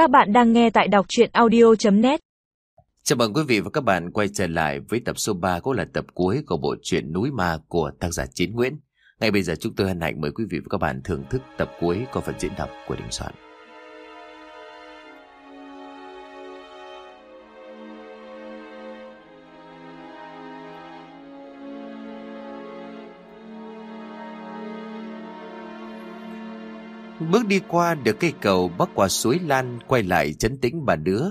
Các bạn đang nghe tại đọc chuyện audio.net Chào mừng quý vị và các bạn quay trở lại với tập số 3 cũng là tập cuối của bộ truyện Núi Ma của tác giả Chiến Nguyễn. Ngay bây giờ chúng tôi hân hạnh mời quý vị và các bạn thưởng thức tập cuối của phần diễn đọc của Đình Soạn. Bước đi qua được cây cầu bắc qua suối Lan quay lại chấn tĩnh bà đứa.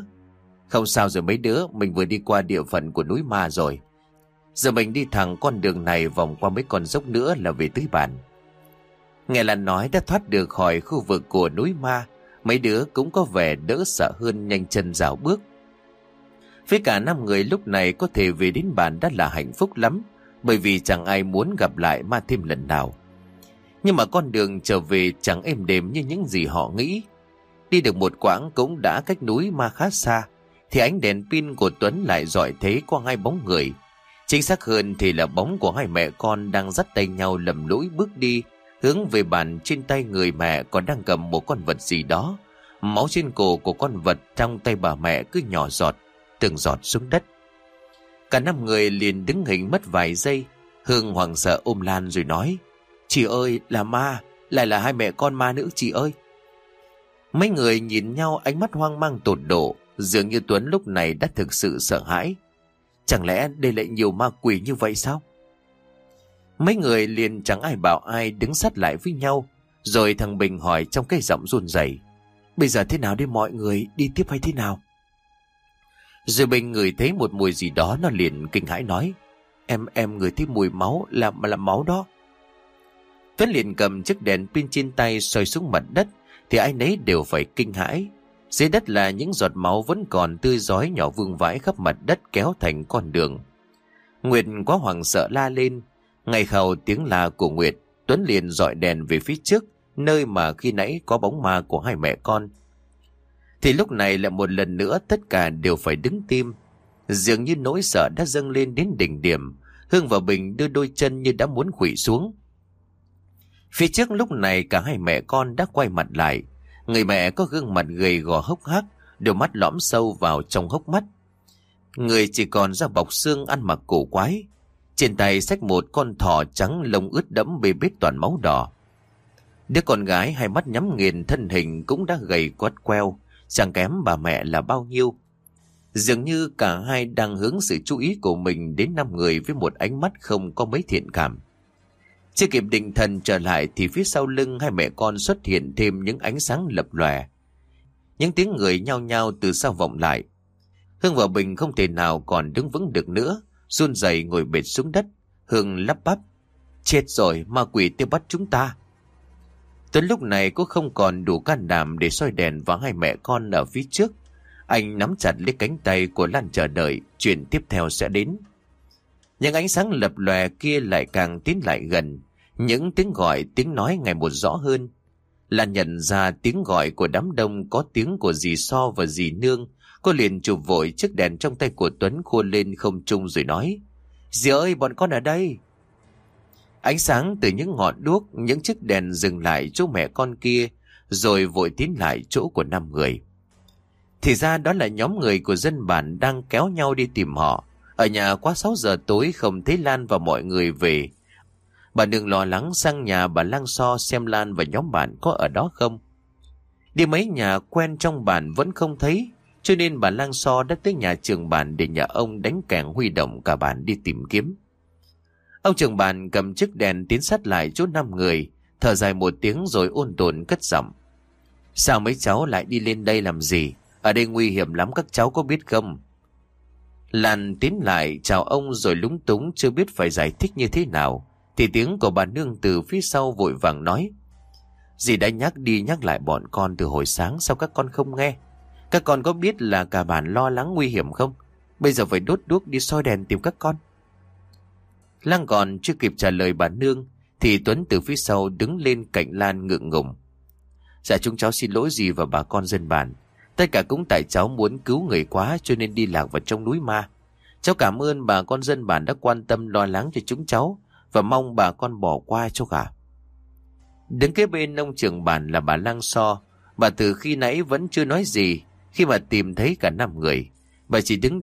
Không sao rồi mấy đứa, mình vừa đi qua địa phận của núi Ma rồi. Giờ mình đi thẳng con đường này vòng qua mấy con dốc nữa là về tới bản. Nghe là nói đã thoát được khỏi khu vực của núi Ma, mấy đứa cũng có vẻ đỡ sợ hơn nhanh chân rào bước. Với cả năm người lúc này có thể về đến bản đã là hạnh phúc lắm, bởi vì chẳng ai muốn gặp lại Ma thêm lần nào. Nhưng mà con đường trở về chẳng êm đềm như những gì họ nghĩ. Đi được một quãng cũng đã cách núi ma khá xa, thì ánh đèn pin của Tuấn lại dọi thấy qua hai bóng người. Chính xác hơn thì là bóng của hai mẹ con đang dắt tay nhau lầm lũi bước đi, hướng về bàn trên tay người mẹ còn đang cầm một con vật gì đó. Máu trên cổ của con vật trong tay bà mẹ cứ nhỏ giọt, từng giọt xuống đất. Cả năm người liền đứng hình mất vài giây, Hương hoàng sợ ôm Lan rồi nói, Chị ơi, là ma, lại là hai mẹ con ma nữ chị ơi. Mấy người nhìn nhau ánh mắt hoang mang tột độ, dường như Tuấn lúc này đã thực sự sợ hãi. Chẳng lẽ đây lại nhiều ma quỷ như vậy sao? Mấy người liền chẳng ai bảo ai đứng sát lại với nhau, rồi thằng Bình hỏi trong cái giọng run rẩy Bây giờ thế nào để mọi người, đi tiếp hay thế nào? Rồi Bình ngửi thấy một mùi gì đó nó liền kinh hãi nói Em em ngửi thấy mùi máu là, là máu đó Tuấn liền cầm chiếc đèn pin trên tay soi xuống mặt đất thì ai nấy đều phải kinh hãi. Dưới đất là những giọt máu vẫn còn tươi giói nhỏ vương vãi khắp mặt đất kéo thành con đường. Nguyệt quá hoảng sợ la lên. Ngày khẩu tiếng la của Nguyệt, Tuấn liền dọi đèn về phía trước, nơi mà khi nãy có bóng ma của hai mẹ con. Thì lúc này lại một lần nữa tất cả đều phải đứng tim. Dường như nỗi sợ đã dâng lên đến đỉnh điểm. Hương và Bình đưa đôi chân như đã muốn khủy xuống. Phía trước lúc này cả hai mẹ con đã quay mặt lại. Người mẹ có gương mặt gầy gò hốc hác, đôi mắt lõm sâu vào trong hốc mắt. Người chỉ còn da bọc xương ăn mặc cổ quái. Trên tay xách một con thỏ trắng lông ướt đẫm bê bết toàn máu đỏ. Đứa con gái hai mắt nhắm nghiền thân hình cũng đã gầy quắt queo, chẳng kém bà mẹ là bao nhiêu. Dường như cả hai đang hướng sự chú ý của mình đến năm người với một ánh mắt không có mấy thiện cảm. Chưa kịp định thần trở lại thì phía sau lưng hai mẹ con xuất hiện thêm những ánh sáng lập lòe. Những tiếng người nhao nhao từ sau vọng lại. Hương và Bình không thể nào còn đứng vững được nữa, run rẩy ngồi bệt xuống đất. Hương lắp bắp. Chết rồi, ma quỷ tiêu bắt chúng ta. Tuấn lúc này cũng không còn đủ can đảm để soi đèn vào hai mẹ con ở phía trước. Anh nắm chặt lấy cánh tay của Lan chờ đợi, chuyện tiếp theo sẽ đến. Những ánh sáng lập lòe kia lại càng tiến lại gần, những tiếng gọi, tiếng nói ngày một rõ hơn. Là nhận ra tiếng gọi của đám đông có tiếng của dì So và dì Nương. Cô liền chụp vội chiếc đèn trong tay của Tuấn khua lên không trung rồi nói. Dì ơi, bọn con ở đây. Ánh sáng từ những ngọn đuốc, những chiếc đèn dừng lại chỗ mẹ con kia, rồi vội tiến lại chỗ của năm người. Thì ra đó là nhóm người của dân bản đang kéo nhau đi tìm họ. Ở nhà quá 6 giờ tối không thấy Lan và mọi người về, Bà đừng lo lắng sang nhà bà Lang So xem Lan và nhóm bạn có ở đó không. Đi mấy nhà quen trong bản vẫn không thấy, cho nên bà Lang So đã tới nhà trường bản để nhà ông đánh kèn huy động cả bản đi tìm kiếm. Ông trường bản cầm chiếc đèn tiến sát lại chỗ năm người, thở dài một tiếng rồi ôn tồn cất giọng. Sao mấy cháu lại đi lên đây làm gì? Ở đây nguy hiểm lắm các cháu có biết không? Lan tiến lại chào ông rồi lúng túng chưa biết phải giải thích như thế nào. Thì tiếng của bà nương từ phía sau vội vàng nói, Dì đã nhắc đi nhắc lại bọn con từ hồi sáng, Sao các con không nghe? Các con có biết là cả bản lo lắng nguy hiểm không? Bây giờ phải đốt đuốc đi soi đèn tìm các con. Lăng còn chưa kịp trả lời bà nương, Thì Tuấn từ phía sau đứng lên cạnh Lan ngượng ngùng. Dạ chúng cháu xin lỗi gì và bà con dân bản. Tất cả cũng tại cháu muốn cứu người quá Cho nên đi lạc vào trong núi ma. Cháu cảm ơn bà con dân bản đã quan tâm lo lắng cho chúng cháu và mong bà con bỏ qua cho cả. Đứng kế bên ông trưởng bản là bà Lang So, Bà từ khi nãy vẫn chưa nói gì khi mà tìm thấy cả năm người. Bà chỉ đứng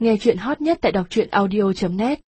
Nghe chuyện hot nhất tại đọc truyện audio.net